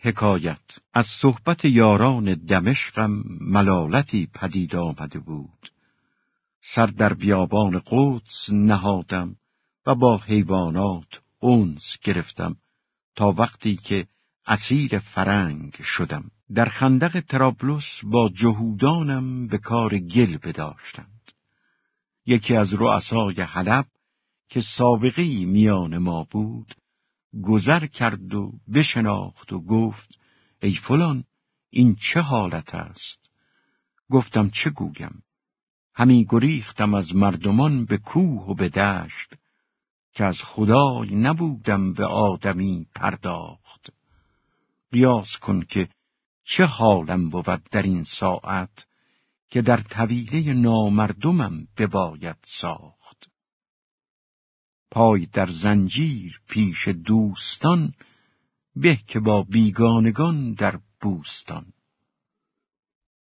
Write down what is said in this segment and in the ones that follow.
حکایت از صحبت یاران دمشقم ملالتی پدید آمده بود. سر در بیابان قدس نهادم و با حیوانات اونس گرفتم تا وقتی که اسیر فرنگ شدم. در خندق ترابلس با جهودانم به کار گل بداشتند. یکی از رؤسای حلب که سابقی میان ما بود، گذر کرد و بشناخت و گفت ای فلان این چه حالت است؟ گفتم چه گویم؟ همی گریختم از مردمان به کوه و به دشت که از خدای نبودم به آدمی پرداخت. قیاس کن که چه حالم بود در این ساعت که در طویله نامردمم بباید ساخت. پای در زنجیر پیش دوستان به که با بیگانگان در بوستان.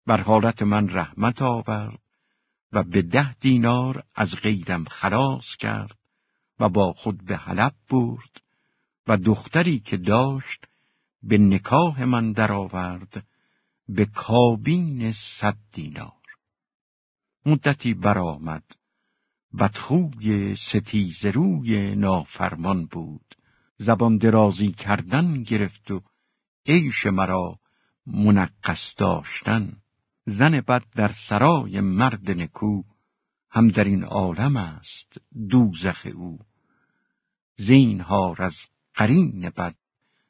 بر حالت من رحمت آورد و به ده دینار از غیرم خلاص کرد و با خود به حلب برد و دختری که داشت به نکاح من درآورد به کابین صد دینار. مدتی برآمد بدخوی ستیز روی نافرمان بود. زبان درازی کردن گرفت و عیش مرا منقص داشتن. زن بد در سرای مرد نکو هم در این عالم است دوزخ او. زینهار از قرین بد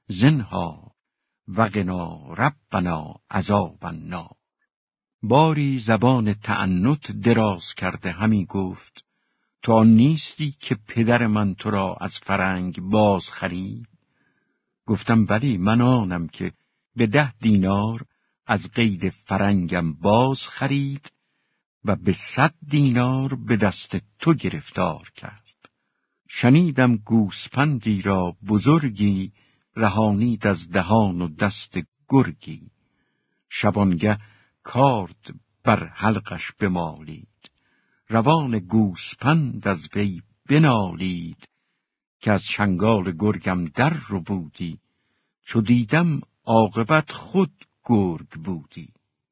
زنها وقنا ربنا عذاب النار باری زبان تعنت دراز کرده همی گفت تو آن نیستی که پدر من تو را از فرنگ باز خرید گفتم ولی من آنم که به ده دینار از قید فرنگم باز خرید و به صد دینار به دست تو گرفتار کرد. شنیدم گوسپندی را بزرگی رهانید از دهان و دست گرگی. شبانگه کارد بر حلقش بمالید. روان گوسپند از وی بنالید که از شنگال گرگم در رو بودی. چو دیدم عاقبت خود گرگ بودی.